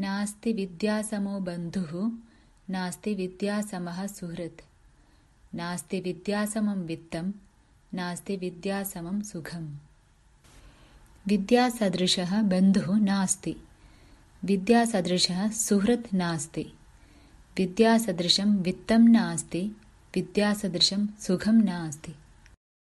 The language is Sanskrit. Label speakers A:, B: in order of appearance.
A: नास्ति विद्यासमो बन्धुः नास्ति विद्यासमः सुहृत्। नास्ति विद्यासमं वित्तं नास्ति विद्यासमं सुखम्। विद्यासदृशः बन्धुः नास्ति। विद्यासदृशः सुहृत् नास्ति। विद्यासदृशं वित्तं नास्ति। विद्यासदृशं सुखं नास्ति।